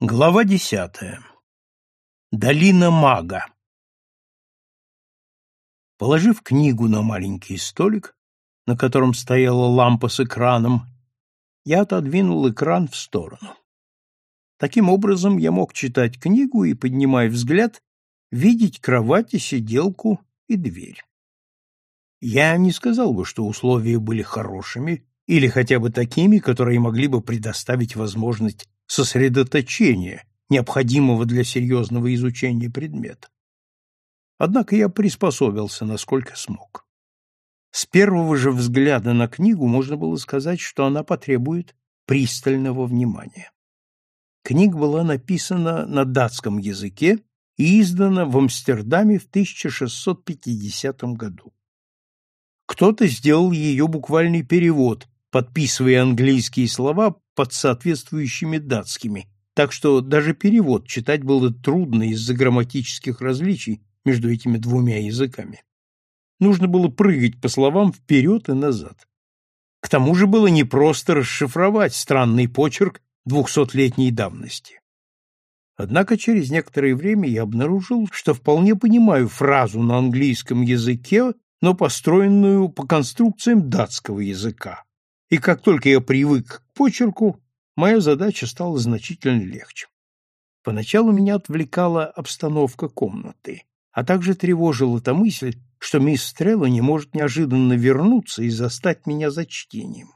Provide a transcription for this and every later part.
Глава десятая. Долина мага. Положив книгу на маленький столик, на котором стояла лампа с экраном, я отодвинул экран в сторону. Таким образом, я мог читать книгу и, поднимая взгляд, видеть кровать и сиделку и дверь. Я не сказал бы, что условия были хорошими или хотя бы такими, которые могли бы предоставить возможность сосредоточения, необходимого для серьезного изучения предмета. Однако я приспособился, насколько смог. С первого же взгляда на книгу можно было сказать, что она потребует пристального внимания. Книга была написана на датском языке и издана в Амстердаме в 1650 году. Кто-то сделал ее буквальный перевод, подписывая английские слова под соответствующими датскими, так что даже перевод читать было трудно из-за грамматических различий между этими двумя языками. Нужно было прыгать по словам вперед и назад. К тому же было непросто расшифровать странный почерк двухсотлетней давности. Однако через некоторое время я обнаружил, что вполне понимаю фразу на английском языке, но построенную по конструкциям датского языка и как только я привык к почерку, моя задача стала значительно легче. Поначалу меня отвлекала обстановка комнаты, а также тревожила та мысль, что мисс Стрелла не может неожиданно вернуться и застать меня за чтением.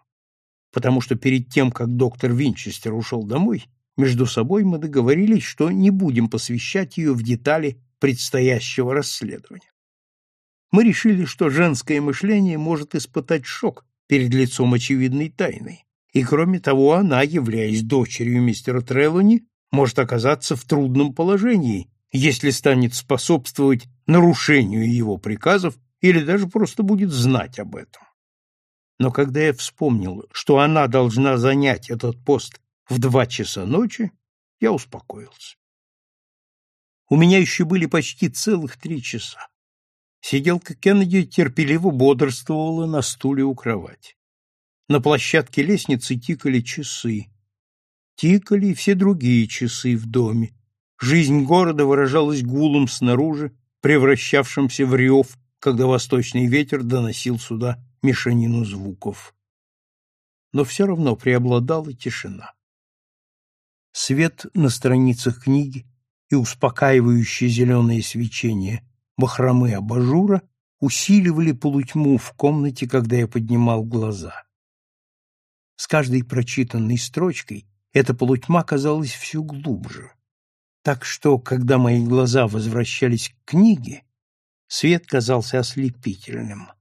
Потому что перед тем, как доктор Винчестер ушел домой, между собой мы договорились, что не будем посвящать ее в детали предстоящего расследования. Мы решили, что женское мышление может испытать шок перед лицом очевидной тайны. И кроме того, она, являясь дочерью мистера Трелони, может оказаться в трудном положении, если станет способствовать нарушению его приказов или даже просто будет знать об этом. Но когда я вспомнил, что она должна занять этот пост в два часа ночи, я успокоился. У меня еще были почти целых три часа. Сиделка Кеннеди терпеливо бодрствовала на стуле у кровати. На площадке лестницы тикали часы. Тикали и все другие часы в доме. Жизнь города выражалась гулом снаружи, превращавшимся в рев, когда восточный ветер доносил сюда мешанину звуков. Но все равно преобладала тишина. Свет на страницах книги и успокаивающее зеленое свечение бахромы абажура усиливали полутьму в комнате, когда я поднимал глаза. С каждой прочитанной строчкой эта полутьма казалась все глубже. Так что, когда мои глаза возвращались к книге, свет казался ослепительным.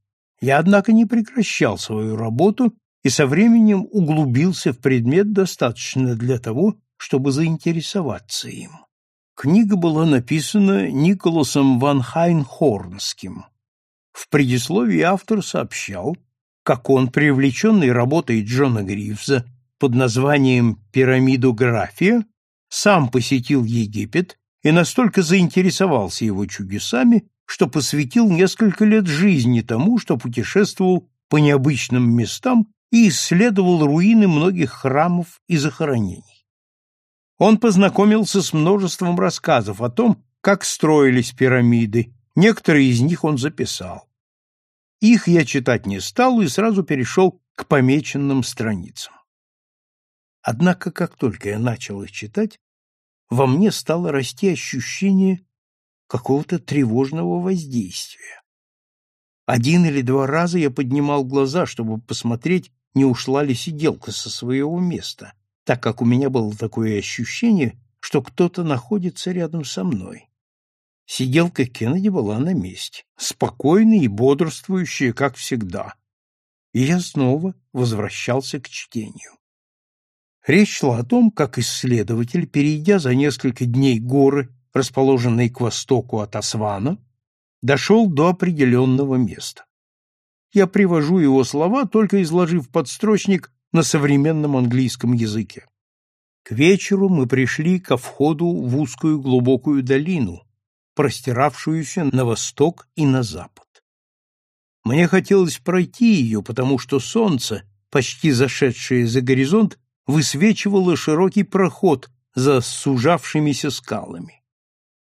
Я, однако, не прекращал свою работу и со временем углубился в предмет достаточно для того, чтобы заинтересоваться им. Книга была написана Николасом ван Хайнхорнским. В предисловии автор сообщал, как он, привлеченный работой Джона Грифза под названием «Пирамидография», сам посетил Египет и настолько заинтересовался его чудесами, что посвятил несколько лет жизни тому, что путешествовал по необычным местам и исследовал руины многих храмов и захоронений. Он познакомился с множеством рассказов о том, как строились пирамиды, некоторые из них он записал. Их я читать не стал и сразу перешел к помеченным страницам. Однако, как только я начал их читать, во мне стало расти ощущение какого-то тревожного воздействия. Один или два раза я поднимал глаза, чтобы посмотреть, не ушла ли сиделка со своего места, так как у меня было такое ощущение, что кто-то находится рядом со мной. Сиделка Кеннеди была на месте, спокойная и бодрствующая, как всегда. И я снова возвращался к чтению. Речь шла о том, как исследователь, перейдя за несколько дней горы, расположенные к востоку от Асвана, дошел до определенного места. Я привожу его слова, только изложив подстрочник на современном английском языке. К вечеру мы пришли ко входу в узкую глубокую долину, простиравшуюся на восток и на запад. Мне хотелось пройти ее, потому что солнце, почти зашедшее за горизонт, высвечивало широкий проход за сужавшимися скалами.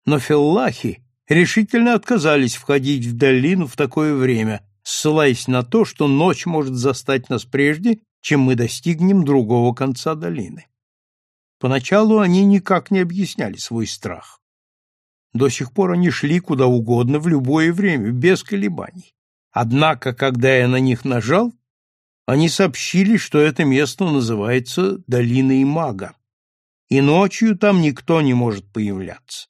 Но феллахи решительно отказались входить в долину в такое время, ссылаясь на то, что ночь может застать нас прежде, чем мы достигнем другого конца долины. Поначалу они никак не объясняли свой страх. До сих пор они шли куда угодно в любое время, без колебаний. Однако, когда я на них нажал, они сообщили, что это место называется Долиной Мага, и ночью там никто не может появляться.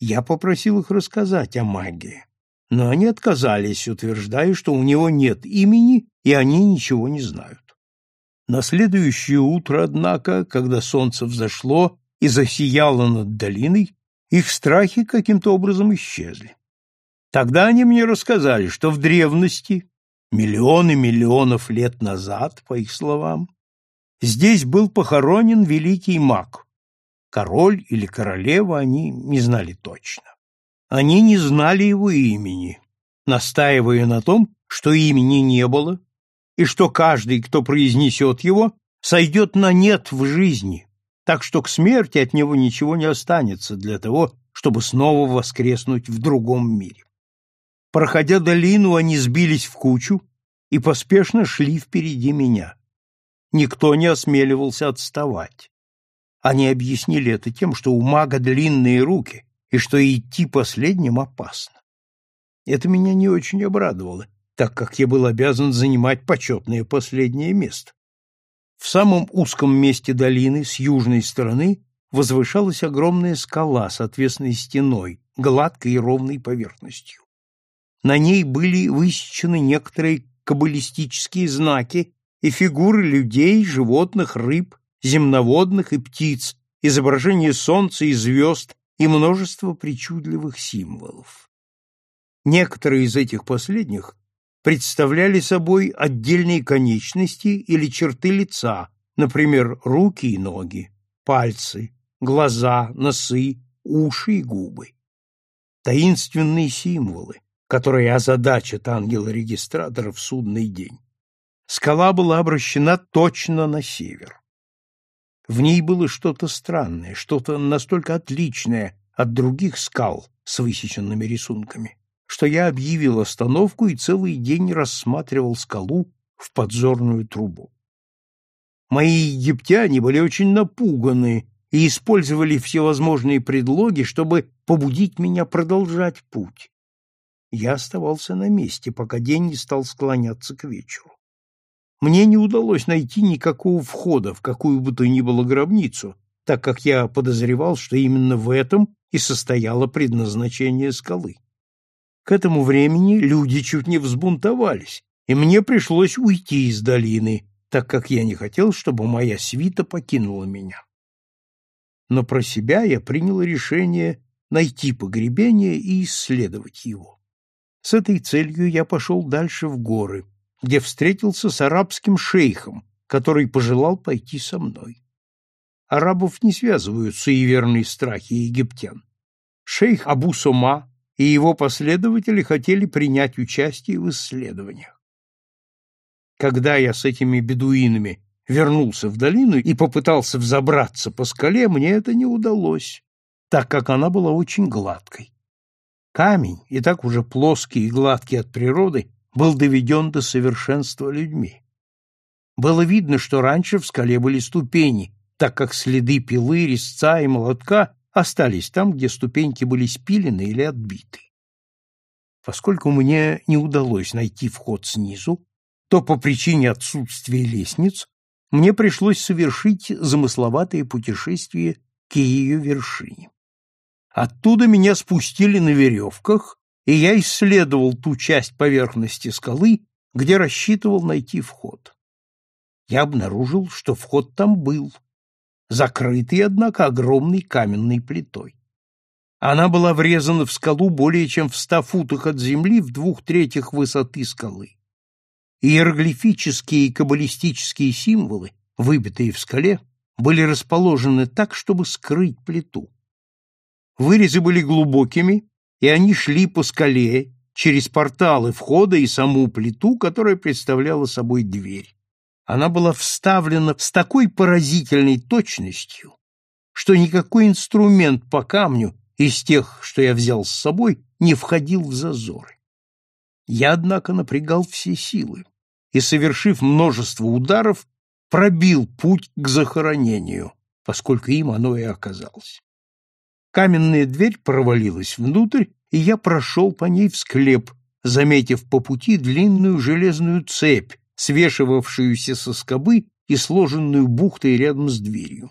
Я попросил их рассказать о магии, но они отказались, утверждая, что у него нет имени, и они ничего не знают. На следующее утро, однако, когда солнце взошло и засияло над долиной, их страхи каким-то образом исчезли. Тогда они мне рассказали, что в древности, миллионы миллионов лет назад, по их словам, здесь был похоронен великий маг, Король или королева они не знали точно. Они не знали его имени, настаивая на том, что имени не было, и что каждый, кто произнесет его, сойдет на нет в жизни, так что к смерти от него ничего не останется для того, чтобы снова воскреснуть в другом мире. Проходя долину, они сбились в кучу и поспешно шли впереди меня. Никто не осмеливался отставать. Они объяснили это тем, что у мага длинные руки и что идти последним опасно. Это меня не очень обрадовало, так как я был обязан занимать почетное последнее место. В самом узком месте долины с южной стороны возвышалась огромная скала с отвесной стеной, гладкой и ровной поверхностью. На ней были высечены некоторые каббалистические знаки и фигуры людей, животных, рыб, земноводных и птиц, изображение солнца и звезд и множество причудливых символов. Некоторые из этих последних представляли собой отдельные конечности или черты лица, например, руки и ноги, пальцы, глаза, носы, уши и губы. Таинственные символы, которые озадачат ангела-регистратора в судный день. Скала была обращена точно на север. В ней было что-то странное, что-то настолько отличное от других скал с высеченными рисунками, что я объявил остановку и целый день рассматривал скалу в подзорную трубу. Мои египтяне были очень напуганы и использовали всевозможные предлоги, чтобы побудить меня продолжать путь. Я оставался на месте, пока день не стал склоняться к вечеру. Мне не удалось найти никакого входа в какую бы то ни было гробницу, так как я подозревал, что именно в этом и состояло предназначение скалы. К этому времени люди чуть не взбунтовались, и мне пришлось уйти из долины, так как я не хотел, чтобы моя свита покинула меня. Но про себя я принял решение найти погребение и исследовать его. С этой целью я пошел дальше в горы, где встретился с арабским шейхом, который пожелал пойти со мной. Арабов не связывают суеверные страхи египтян. Шейх Абу Сома и его последователи хотели принять участие в исследованиях. Когда я с этими бедуинами вернулся в долину и попытался взобраться по скале, мне это не удалось, так как она была очень гладкой. Камень, и так уже плоский и гладкий от природы, был доведен до совершенства людьми. Было видно, что раньше в скале были ступени, так как следы пилы, резца и молотка остались там, где ступеньки были спилены или отбиты. Поскольку мне не удалось найти вход снизу, то по причине отсутствия лестниц мне пришлось совершить замысловатое путешествие к ее вершине. Оттуда меня спустили на веревках и я исследовал ту часть поверхности скалы, где рассчитывал найти вход. Я обнаружил, что вход там был, закрытый, однако, огромной каменной плитой. Она была врезана в скалу более чем в ста футах от земли в двух третьих высоты скалы. Иероглифические и каббалистические символы, выбитые в скале, были расположены так, чтобы скрыть плиту. Вырезы были глубокими и они шли по скале через порталы входа и саму плиту, которая представляла собой дверь. Она была вставлена с такой поразительной точностью, что никакой инструмент по камню из тех, что я взял с собой, не входил в зазоры. Я, однако, напрягал все силы и, совершив множество ударов, пробил путь к захоронению, поскольку им оно и оказалось. Каменная дверь провалилась внутрь, и я прошел по ней в склеп, заметив по пути длинную железную цепь, свешивавшуюся со скобы и сложенную бухтой рядом с дверью.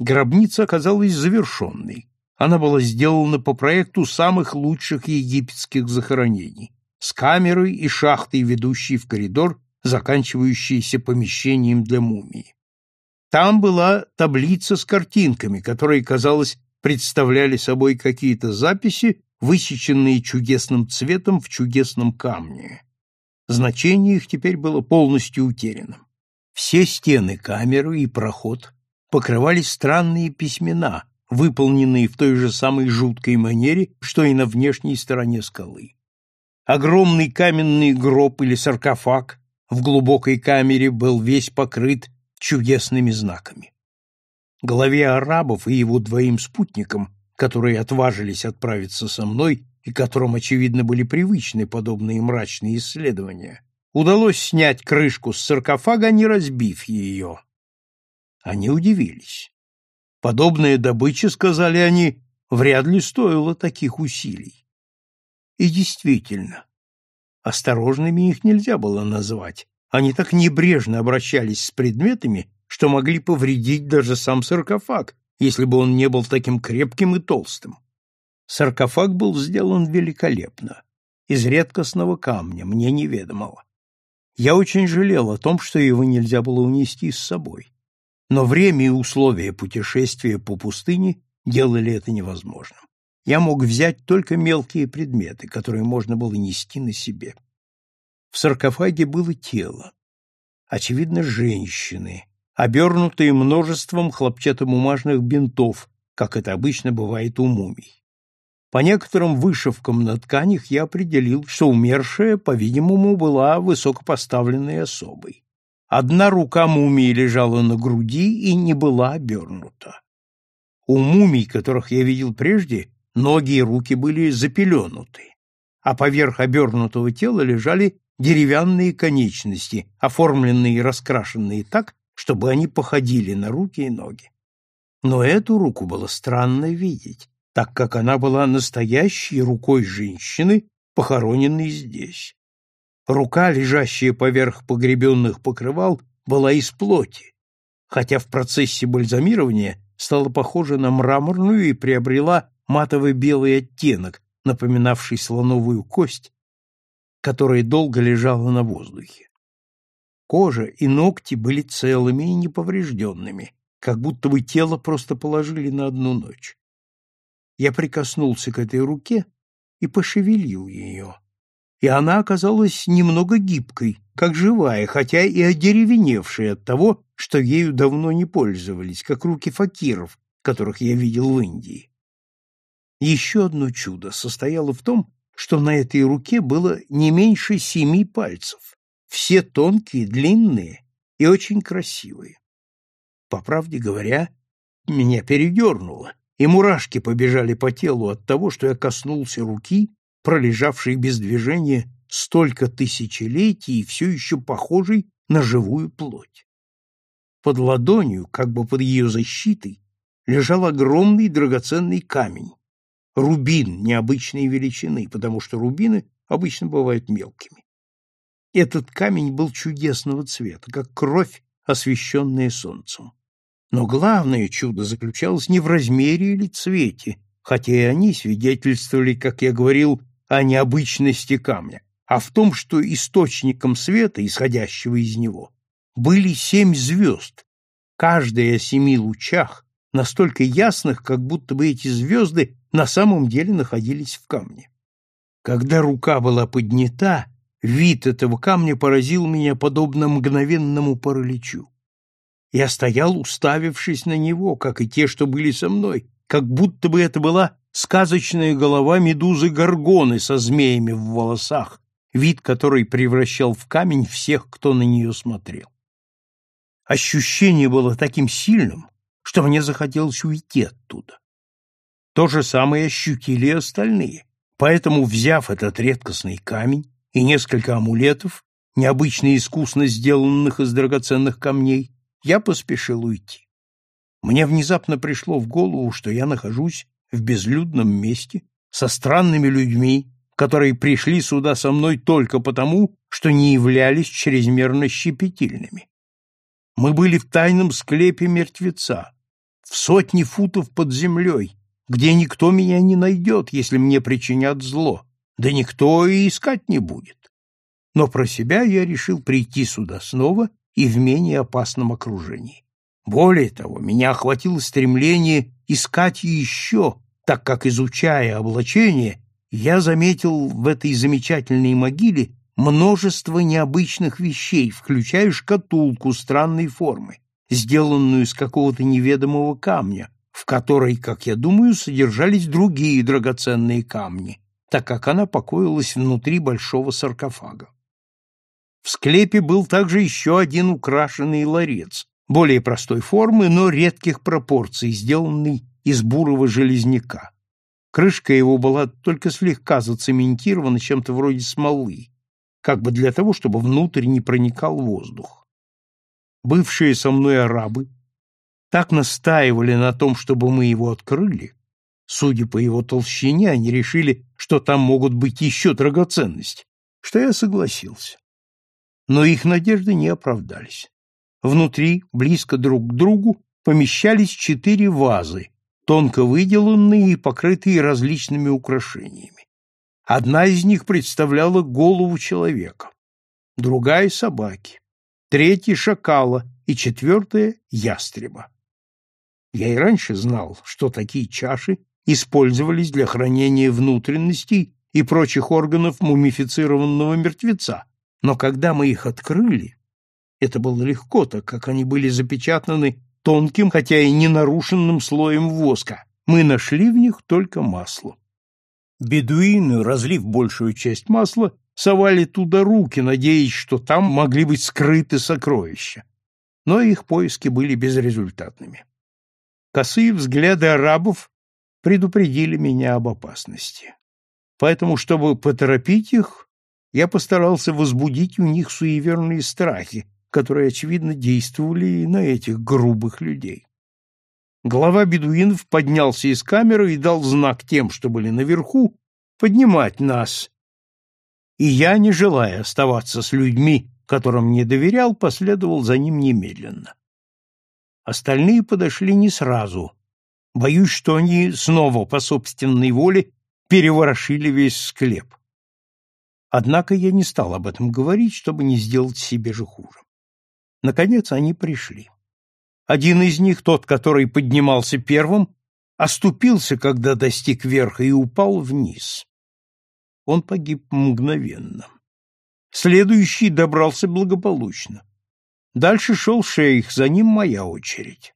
Гробница оказалась завершенной. Она была сделана по проекту самых лучших египетских захоронений, с камерой и шахтой, ведущей в коридор, заканчивающийся помещением для мумии. Там была таблица с картинками, которые, казалось, представляли собой какие-то записи, высеченные чудесным цветом в чудесном камне. Значение их теперь было полностью утеряно. Все стены камеры и проход покрывались странные письмена, выполненные в той же самой жуткой манере, что и на внешней стороне скалы. Огромный каменный гроб или саркофаг в глубокой камере был весь покрыт чудесными знаками. Главе арабов и его двоим спутникам, которые отважились отправиться со мной и которым, очевидно, были привычны подобные мрачные исследования, удалось снять крышку с саркофага, не разбив ее. Они удивились. Подобная добыча, сказали они, вряд ли стоила таких усилий. И действительно, осторожными их нельзя было назвать. Они так небрежно обращались с предметами, что могли повредить даже сам саркофаг, если бы он не был таким крепким и толстым. Саркофаг был сделан великолепно, из редкостного камня, мне неведомого. Я очень жалел о том, что его нельзя было унести с собой. Но время и условия путешествия по пустыне делали это невозможным. Я мог взять только мелкие предметы, которые можно было нести на себе. В саркофаге было тело, очевидно, женщины, обернутые множеством хлопчатобумажных бинтов, как это обычно бывает у мумий. По некоторым вышивкам на тканях я определил, что умершая, по-видимому, была высокопоставленной особой. Одна рука мумии лежала на груди и не была обернута. У мумий, которых я видел прежде, ноги и руки были запеленуты, а поверх обернутого тела лежали деревянные конечности, оформленные и раскрашенные так, чтобы они походили на руки и ноги. Но эту руку было странно видеть, так как она была настоящей рукой женщины, похороненной здесь. Рука, лежащая поверх погребенных покрывал, была из плоти, хотя в процессе бальзамирования стала похожа на мраморную и приобрела матовый белый оттенок, напоминавший слоновую кость, которая долго лежала на воздухе. Кожа и ногти были целыми и неповрежденными, как будто бы тело просто положили на одну ночь. Я прикоснулся к этой руке и пошевелил ее и она оказалась немного гибкой, как живая, хотя и одеревеневшая от того, что ею давно не пользовались, как руки факиров, которых я видел в Индии. Еще одно чудо состояло в том, что на этой руке было не меньше семи пальцев, все тонкие, длинные и очень красивые. По правде говоря, меня передернуло, и мурашки побежали по телу от того, что я коснулся руки, пролежавший без движения столько тысячелетий и все еще похожий на живую плоть. Под ладонью, как бы под ее защитой, лежал огромный драгоценный камень, рубин необычной величины, потому что рубины обычно бывают мелкими. Этот камень был чудесного цвета, как кровь, освещенная солнцем. Но главное чудо заключалось не в размере или цвете, хотя и они свидетельствовали, как я говорил, о необычности камня, а в том, что источником света, исходящего из него, были семь звезд, каждая о семи лучах, настолько ясных, как будто бы эти звезды на самом деле находились в камне. Когда рука была поднята, вид этого камня поразил меня подобно мгновенному параличу. Я стоял, уставившись на него, как и те, что были со мной, как будто бы это была сказочная голова медузы Горгоны со змеями в волосах, вид которой превращал в камень всех, кто на нее смотрел. Ощущение было таким сильным, что мне захотелось уйти оттуда. То же самое ощутили и остальные. Поэтому, взяв этот редкостный камень и несколько амулетов, необычно искусно сделанных из драгоценных камней, я поспешил уйти. Мне внезапно пришло в голову, что я нахожусь в безлюдном месте со странными людьми, которые пришли сюда со мной только потому, что не являлись чрезмерно щепетильными. Мы были в тайном склепе мертвеца, в сотни футов под землей, где никто меня не найдет, если мне причинят зло, да никто и искать не будет. Но про себя я решил прийти сюда снова и в менее опасном окружении. Более того, меня охватило стремление искать еще, так как, изучая облачение, я заметил в этой замечательной могиле множество необычных вещей, включая шкатулку странной формы, сделанную из какого-то неведомого камня, в которой, как я думаю, содержались другие драгоценные камни, так как она покоилась внутри большого саркофага. В склепе был также еще один украшенный ларец, более простой формы, но редких пропорций, сделанный из бурого железняка. Крышка его была только слегка зацементирована чем-то вроде смолы, как бы для того, чтобы внутрь не проникал воздух. Бывшие со мной арабы так настаивали на том, чтобы мы его открыли, судя по его толщине, они решили, что там могут быть еще драгоценности, что я согласился. Но их надежды не оправдались. Внутри, близко друг к другу, помещались четыре вазы, тонко выделанные и покрытые различными украшениями. Одна из них представляла голову человека, другая — собаки, третья — шакала и четвертая — ястреба. Я и раньше знал, что такие чаши использовались для хранения внутренностей и прочих органов мумифицированного мертвеца, но когда мы их открыли, это было легко, так как они были запечатаны тонким, хотя и не нарушенным слоем воска. Мы нашли в них только масло. Бедуины, разлив большую часть масла, совали туда руки, надеясь, что там могли быть скрыты сокровища. Но их поиски были безрезультатными. Косые взгляды арабов предупредили меня об опасности. Поэтому, чтобы поторопить их, я постарался возбудить у них суеверные страхи, которые, очевидно, действовали и на этих грубых людей. Глава бедуинов поднялся из камеры и дал знак тем, что были наверху, поднимать нас. И я, не желая оставаться с людьми, которым не доверял, последовал за ним немедленно. Остальные подошли не сразу. Боюсь, что они снова по собственной воле переворошили весь склеп. Однако я не стал об этом говорить, чтобы не сделать себе же хуже. Наконец они пришли. Один из них, тот, который поднимался первым, оступился, когда достиг верха, и упал вниз. Он погиб мгновенно. Следующий добрался благополучно. Дальше шел шейх, за ним моя очередь.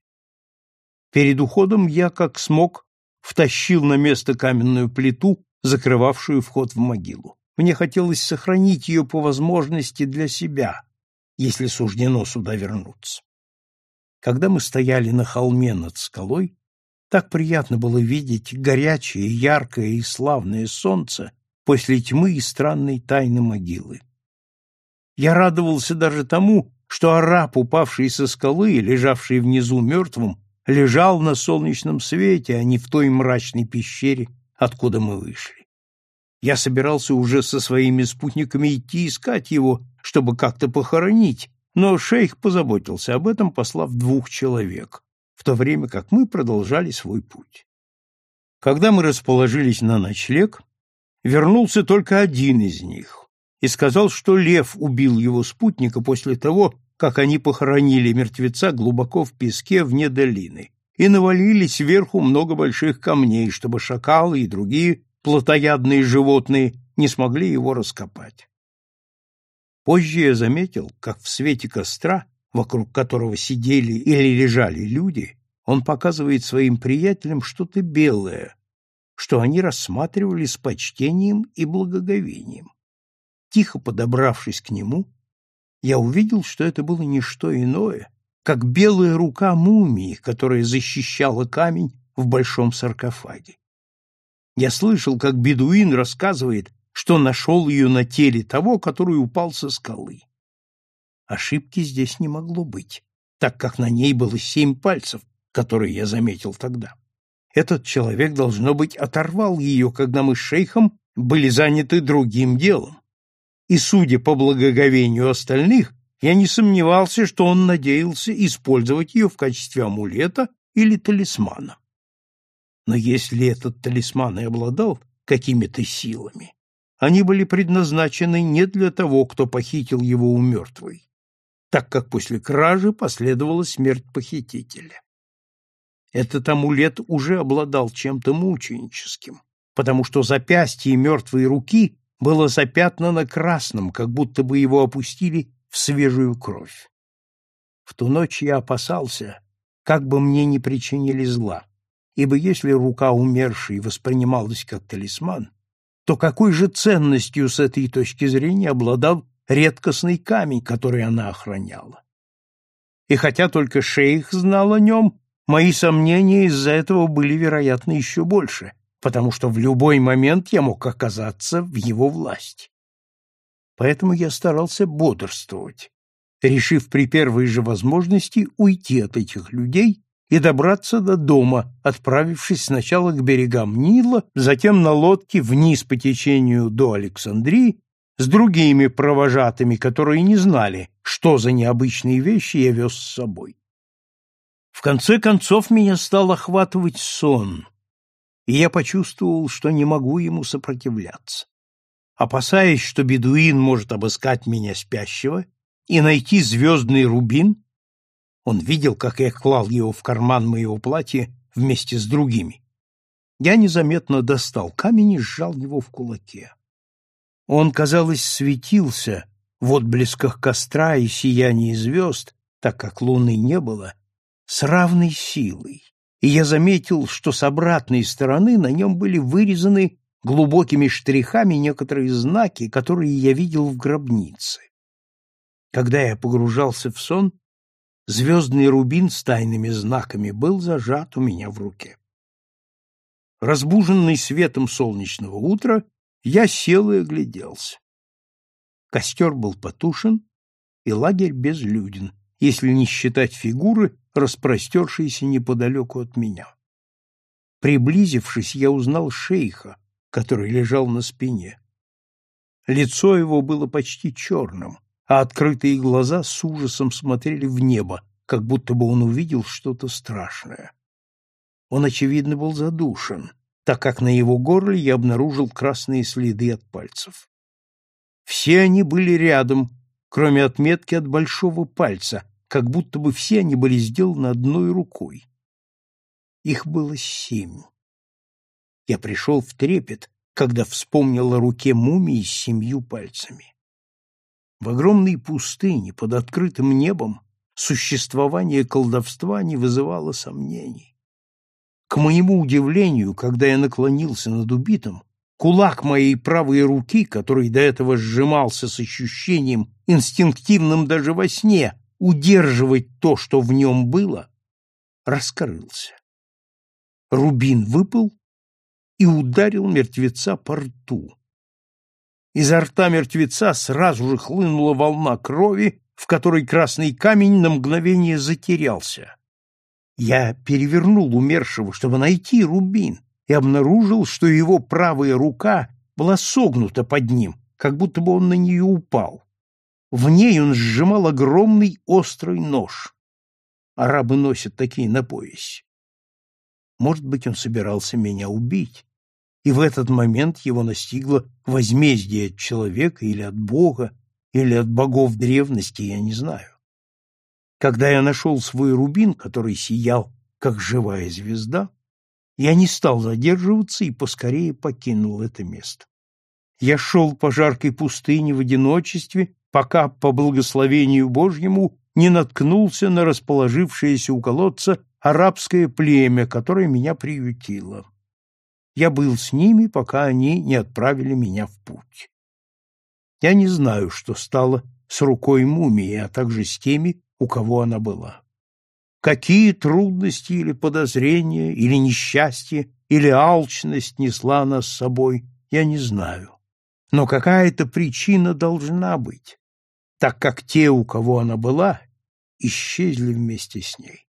Перед уходом я, как смог, втащил на место каменную плиту, закрывавшую вход в могилу. Мне хотелось сохранить ее по возможности для себя, если суждено сюда вернуться. Когда мы стояли на холме над скалой, так приятно было видеть горячее, яркое и славное солнце после тьмы и странной тайны могилы. Я радовался даже тому, что араб, упавший со скалы, лежавший внизу мертвым, лежал на солнечном свете, а не в той мрачной пещере, откуда мы вышли. Я собирался уже со своими спутниками идти искать его, чтобы как-то похоронить, но шейх позаботился об этом, послав двух человек, в то время как мы продолжали свой путь. Когда мы расположились на ночлег, вернулся только один из них, и сказал, что лев убил его спутника после того, как они похоронили мертвеца глубоко в песке вне долины и навалили сверху много больших камней, чтобы шакалы и другие плотоядные животные не смогли его раскопать. Позже я заметил, как в свете костра, вокруг которого сидели или лежали люди, он показывает своим приятелям что-то белое, что они рассматривали с почтением и благоговением. Тихо подобравшись к нему, я увидел, что это было не что иное, как белая рука мумии, которая защищала камень в большом саркофаге. Я слышал, как бедуин рассказывает, что нашел ее на теле того, который упал со скалы. Ошибки здесь не могло быть, так как на ней было семь пальцев, которые я заметил тогда. Этот человек, должно быть, оторвал ее, когда мы с шейхом были заняты другим делом. И, судя по благоговению остальных, я не сомневался, что он надеялся использовать ее в качестве амулета или талисмана. Но если этот талисман и обладал какими-то силами, они были предназначены не для того, кто похитил его у мертвой, так как после кражи последовала смерть похитителя. Этот амулет уже обладал чем-то мученическим, потому что запястье мертвой руки было запятнано красным, как будто бы его опустили в свежую кровь. В ту ночь я опасался, как бы мне не причинили зла, ибо если рука умершей воспринималась как талисман, то какой же ценностью с этой точки зрения обладал редкостный камень, который она охраняла? И хотя только шейх знал о нем, мои сомнения из-за этого были, вероятно, еще больше, потому что в любой момент я мог оказаться в его власти. Поэтому я старался бодрствовать, решив при первой же возможности уйти от этих людей и добраться до дома, отправившись сначала к берегам Нила, затем на лодке вниз по течению до Александрии с другими провожатыми, которые не знали, что за необычные вещи я вез с собой. В конце концов меня стал охватывать сон, и я почувствовал, что не могу ему сопротивляться. Опасаясь, что бедуин может обыскать меня спящего и найти звездный рубин, он видел, как я клал его в карман моего платья вместе с другими. Я незаметно достал камень и сжал его в кулаке. Он, казалось, светился в отблесках костра и сиянии звезд, так как луны не было, с равной силой, и я заметил, что с обратной стороны на нем были вырезаны глубокими штрихами некоторые знаки, которые я видел в гробнице. Когда я погружался в сон, звездный рубин с тайными знаками был зажат у меня в руке. Разбуженный светом солнечного утра, я сел и огляделся. Костер был потушен, и лагерь безлюден, если не считать фигуры, распростершейся неподалеку от меня. Приблизившись, я узнал шейха, который лежал на спине. Лицо его было почти черным, а открытые глаза с ужасом смотрели в небо, как будто бы он увидел что-то страшное. Он, очевидно, был задушен, так как на его горле я обнаружил красные следы от пальцев. Все они были рядом, кроме отметки от большого пальца, как будто бы все они были сделаны одной рукой. Их было семь. Я пришел в трепет, когда вспомнил о руке мумии с семью пальцами. В огромной пустыне под открытым небом существование колдовства не вызывало сомнений. К моему удивлению, когда я наклонился над убитым, кулак моей правой руки, который до этого сжимался с ощущением, инстинктивным даже во сне, удерживать то, что в нем было, раскрылся. Рубин выпал и ударил мертвеца по рту. Изо рта мертвеца сразу же хлынула волна крови, в которой красный камень на мгновение затерялся. Я перевернул умершего, чтобы найти рубин, и обнаружил, что его правая рука была согнута под ним, как будто бы он на нее упал. В ней он сжимал огромный острый нож. Арабы носят такие на поясе. Может быть, он собирался меня убить, и в этот момент его настигло возмездие от человека или от Бога, или от богов древности, я не знаю. Когда я нашел свой рубин, который сиял, как живая звезда, я не стал задерживаться и поскорее покинул это место. Я шел по жаркой пустыне в одиночестве, пока по благословению Божьему не наткнулся на расположившееся у колодца арабское племя, которое меня приютило. Я был с ними, пока они не отправили меня в путь. Я не знаю, что стало с рукой мумии, а также с теми, у кого она была. Какие трудности или подозрения, или несчастье, или алчность несла нас с собой, я не знаю. Но какая-то причина должна быть, так как те, у кого она была, исчезли вместе с ней.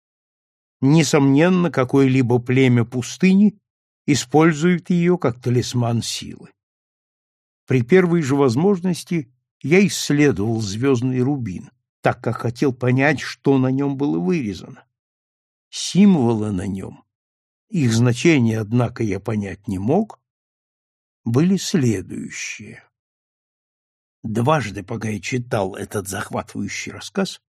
Несомненно, какое-либо племя пустыни использует ее как талисман силы. При первой же возможности я исследовал звездный рубин, так как хотел понять, что на нем было вырезано. Символы на нем, их значение, однако, я понять не мог, были следующие. Дважды, пока я читал этот захватывающий рассказ,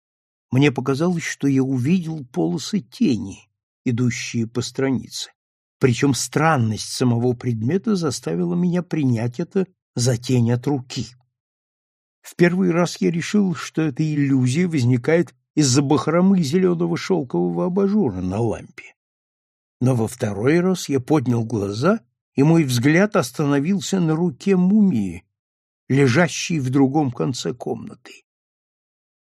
мне показалось, что я увидел полосы тени, идущие по странице. Причем странность самого предмета заставила меня принять это за тень от руки. В первый раз я решил, что эта иллюзия возникает из-за бахромы зеленого шелкового абажура на лампе. Но во второй раз я поднял глаза, и мой взгляд остановился на руке мумии, лежащей в другом конце комнаты.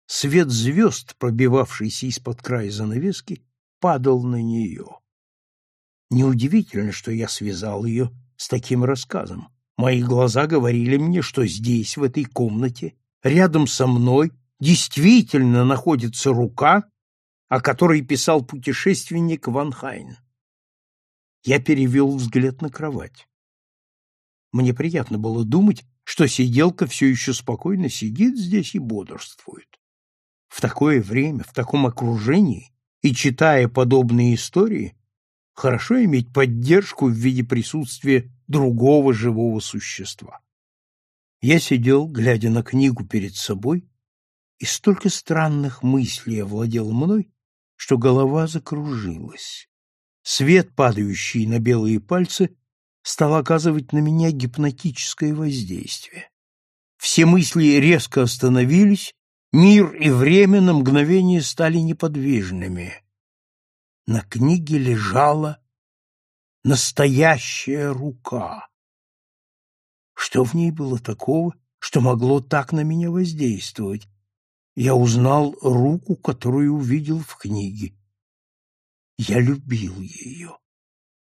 Свет звезд, пробивавшийся из-под края занавески, падал на нее. Неудивительно, что я связал ее с таким рассказом. Мои глаза говорили мне, что здесь, в этой комнате, рядом со мной, действительно находится рука, о которой писал путешественник Ван Хайн. Я перевел взгляд на кровать. Мне приятно было думать, что сиделка все еще спокойно сидит здесь и бодрствует. В такое время, в таком окружении и читая подобные истории, хорошо иметь поддержку в виде присутствия другого живого существа. Я сидел, глядя на книгу перед собой, и столько странных мыслей овладело мной, что голова закружилась. Свет, падающий на белые пальцы, стал оказывать на меня гипнотическое воздействие. Все мысли резко остановились, Мир и время на мгновение стали неподвижными. На книге лежала настоящая рука. Что в ней было такого, что могло так на меня воздействовать? Я узнал руку, которую увидел в книге. Я любил ее.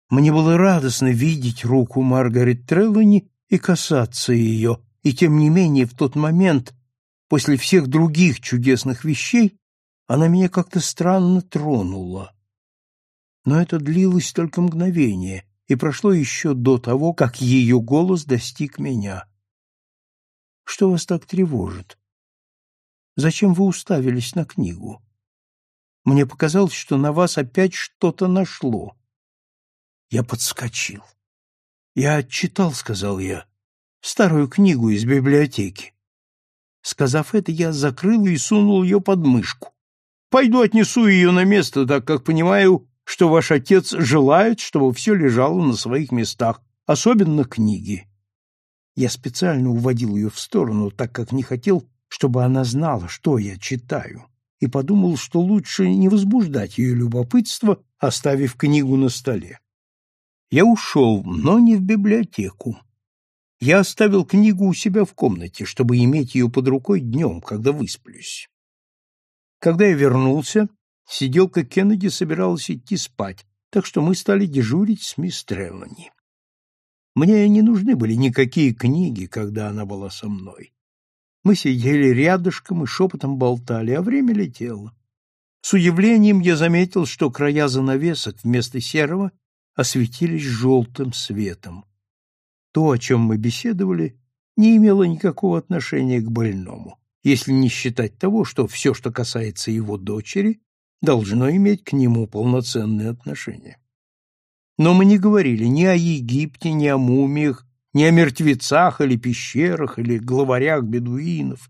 Мне было радостно видеть руку Маргарет Треллани и касаться ее, и тем не менее в тот момент После всех других чудесных вещей она меня как-то странно тронула. Но это длилось только мгновение, и прошло еще до того, как ее голос достиг меня. Что вас так тревожит? Зачем вы уставились на книгу? Мне показалось, что на вас опять что-то нашло. Я подскочил. Я читал, сказал я, старую книгу из библиотеки. Сказав это, я закрыл и сунул ее под мышку. Пойду отнесу ее на место, так как понимаю, что ваш отец желает, чтобы все лежало на своих местах, особенно книги. Я специально уводил ее в сторону, так как не хотел, чтобы она знала, что я читаю, и подумал, что лучше не возбуждать ее любопытство, оставив книгу на столе. Я ушел, но не в библиотеку. Я оставил книгу у себя в комнате, чтобы иметь ее под рукой днем, когда высплюсь. Когда я вернулся, сиделка Кеннеди собиралась идти спать, так что мы стали дежурить с мисс Треллани. Мне не нужны были никакие книги, когда она была со мной. Мы сидели рядышком и шепотом болтали, а время летело. С удивлением я заметил, что края занавесок вместо серого осветились желтым светом. То, о чем мы беседовали, не имело никакого отношения к больному, если не считать того, что все, что касается его дочери, должно иметь к нему полноценное отношение. Но мы не говорили ни о Египте, ни о мумиях, ни о мертвецах или пещерах, или главарях бедуинов.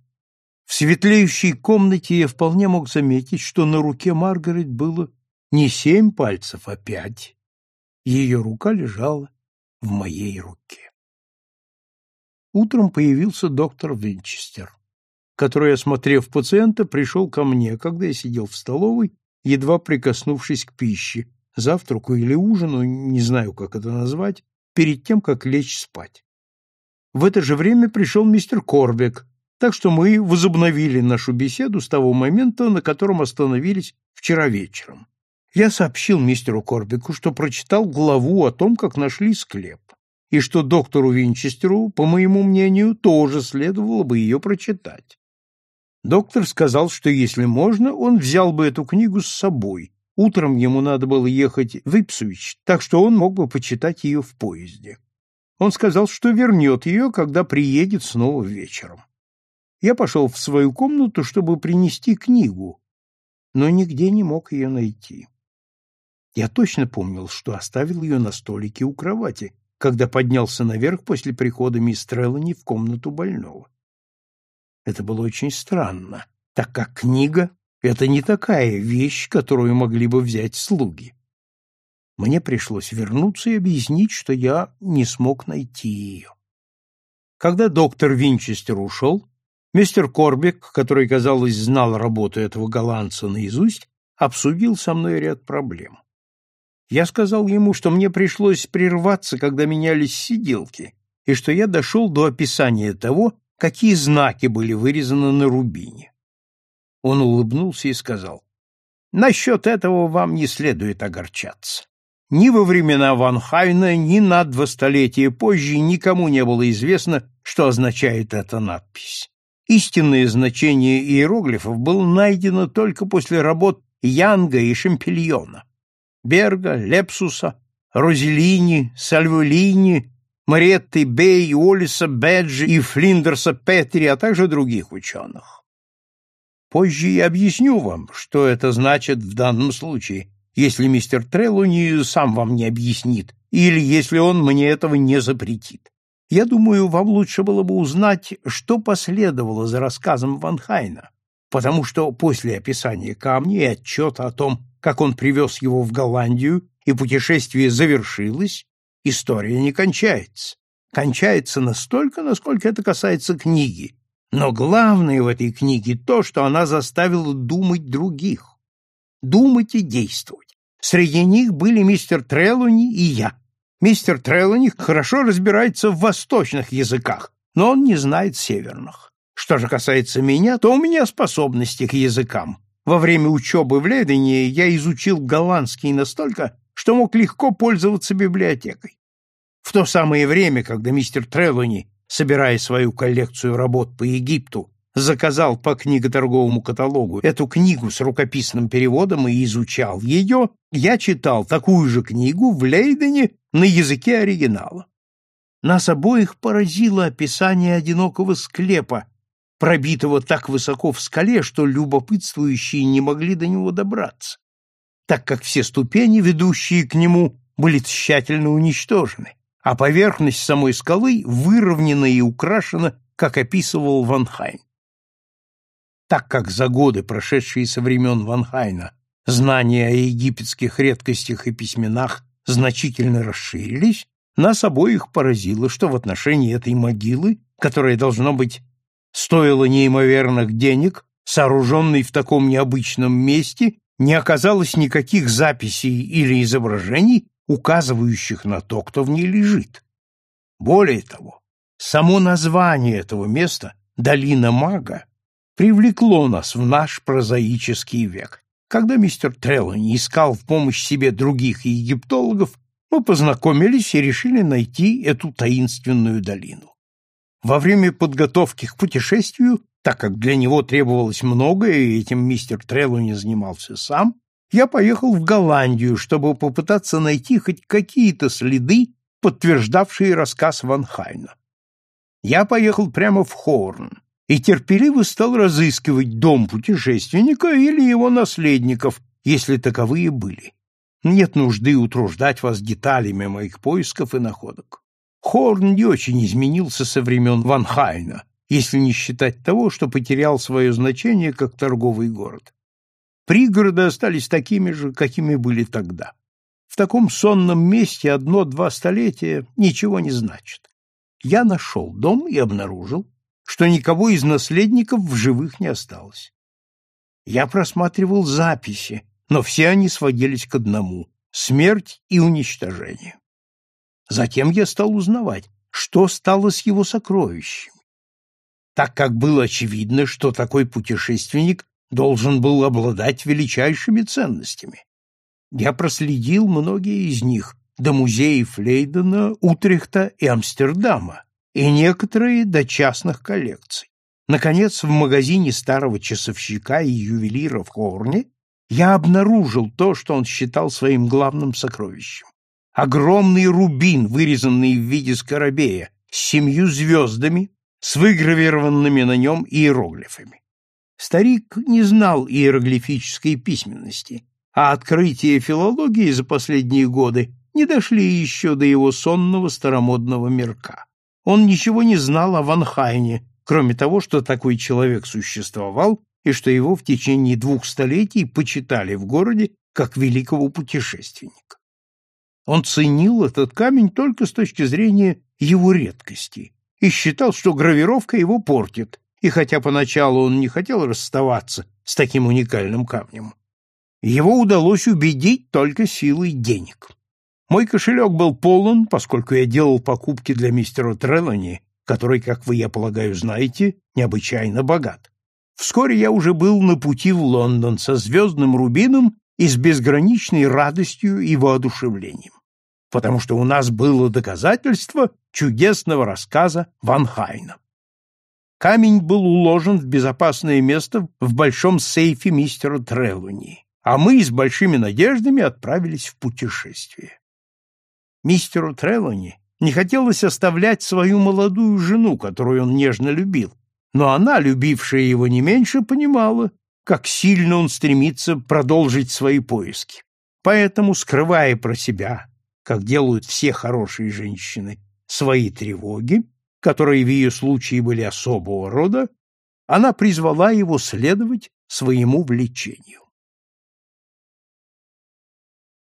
В светлеющей комнате я вполне мог заметить, что на руке Маргарет было не семь пальцев, а пять. Ее рука лежала в моей руке. Утром появился доктор Винчестер, который, осмотрев пациента, пришел ко мне, когда я сидел в столовой, едва прикоснувшись к пище, завтраку или ужину, не знаю, как это назвать, перед тем, как лечь спать. В это же время пришел мистер Корбек, так что мы возобновили нашу беседу с того момента, на котором остановились вчера вечером. Я сообщил мистеру Корбику, что прочитал главу о том, как нашли склеп, и что доктору Винчестеру, по моему мнению, тоже следовало бы ее прочитать. Доктор сказал, что если можно, он взял бы эту книгу с собой. Утром ему надо было ехать в Ипсвич, так что он мог бы почитать ее в поезде. Он сказал, что вернет ее, когда приедет снова вечером. Я пошел в свою комнату, чтобы принести книгу, но нигде не мог ее найти. Я точно помнил, что оставил ее на столике у кровати, когда поднялся наверх после прихода мисс Треллани в комнату больного. Это было очень странно, так как книга — это не такая вещь, которую могли бы взять слуги. Мне пришлось вернуться и объяснить, что я не смог найти ее. Когда доктор Винчестер ушел, мистер Корбик, который, казалось, знал работу этого голландца наизусть, обсудил со мной ряд проблем. Я сказал ему, что мне пришлось прерваться, когда менялись сиделки, и что я дошел до описания того, какие знаки были вырезаны на рубине. Он улыбнулся и сказал, «Насчет этого вам не следует огорчаться. Ни во времена Ван Хайна, ни на два столетия позже никому не было известно, что означает эта надпись. Истинное значение иероглифов было найдено только после работ Янга и Шампильона. Берга, Лепсуса, Розелини, Сальволини, Мариетты Бей, Уоллиса Беджи и Флиндерса Петри, а также других ученых. Позже я объясню вам, что это значит в данном случае, если мистер Треллони сам вам не объяснит, или если он мне этого не запретит. Я думаю, вам лучше было бы узнать, что последовало за рассказом Ван Хайна, потому что после описания камня и отчета о том, как он привез его в Голландию, и путешествие завершилось, история не кончается. Кончается настолько, насколько это касается книги. Но главное в этой книге то, что она заставила думать других. Думать и действовать. Среди них были мистер Трелуни и я. Мистер Трелуни хорошо разбирается в восточных языках, но он не знает северных. Что же касается меня, то у меня способности к языкам. Во время учебы в Лейдене я изучил голландский настолько, что мог легко пользоваться библиотекой. В то самое время, когда мистер Трелони, собирая свою коллекцию работ по Египту, заказал по книготорговому каталогу эту книгу с рукописным переводом и изучал ее, я читал такую же книгу в Лейдене на языке оригинала. Нас обоих поразило описание одинокого склепа, пробитого так высоко в скале, что любопытствующие не могли до него добраться, так как все ступени, ведущие к нему, были тщательно уничтожены, а поверхность самой скалы выровнена и украшена, как описывал Ван Хайн. Так как за годы, прошедшие со времен Ван Хайна, знания о египетских редкостях и письменах значительно расширились, нас обоих поразило, что в отношении этой могилы, которая, должно быть, стоило неимоверных денег, сооруженной в таком необычном месте, не оказалось никаких записей или изображений, указывающих на то, кто в ней лежит. Более того, само название этого места «Долина мага» привлекло нас в наш прозаический век. Когда мистер Треллани искал в помощь себе других египтологов, мы познакомились и решили найти эту таинственную долину. Во время подготовки к путешествию, так как для него требовалось многое, и этим мистер Треллони занимался сам, я поехал в Голландию, чтобы попытаться найти хоть какие-то следы, подтверждавшие рассказ Ван Хайна. Я поехал прямо в Хорн и терпеливо стал разыскивать дом путешественника или его наследников, если таковые были. Нет нужды утруждать вас деталями моих поисков и находок. Хорн не очень изменился со времен Ван Хайна, если не считать того, что потерял свое значение как торговый город. Пригороды остались такими же, какими были тогда. В таком сонном месте одно-два столетия ничего не значит. Я нашел дом и обнаружил, что никого из наследников в живых не осталось. Я просматривал записи, но все они сводились к одному — смерть и уничтожение. Затем я стал узнавать, что стало с его сокровищами. Так как было очевидно, что такой путешественник должен был обладать величайшими ценностями. Я проследил многие из них до музеев Лейдена, Утрехта и Амстердама, и некоторые до частных коллекций. Наконец, в магазине старого часовщика и ювелира в Хорне я обнаружил то, что он считал своим главным сокровищем. Огромный рубин, вырезанный в виде скоробея, с семью звездами, с выгравированными на нем иероглифами. Старик не знал иероглифической письменности, а открытия филологии за последние годы не дошли еще до его сонного старомодного мирка. Он ничего не знал о Ванхайне, кроме того, что такой человек существовал и что его в течение двух столетий почитали в городе как великого путешественника. Он ценил этот камень только с точки зрения его редкости и считал, что гравировка его портит, и хотя поначалу он не хотел расставаться с таким уникальным камнем, его удалось убедить только силой денег. Мой кошелек был полон, поскольку я делал покупки для мистера Треллани, который, как вы, я полагаю, знаете, необычайно богат. Вскоре я уже был на пути в Лондон со звездным рубином и с безграничной радостью и воодушевлением, потому что у нас было доказательство чудесного рассказа Ван Хайна. Камень был уложен в безопасное место в большом сейфе мистера Трелуни, а мы с большими надеждами отправились в путешествие. Мистеру Трелуни не хотелось оставлять свою молодую жену, которую он нежно любил, но она, любившая его не меньше, понимала, как сильно он стремится продолжить свои поиски. Поэтому, скрывая про себя, как делают все хорошие женщины, свои тревоги, которые в ее случае были особого рода, она призвала его следовать своему влечению.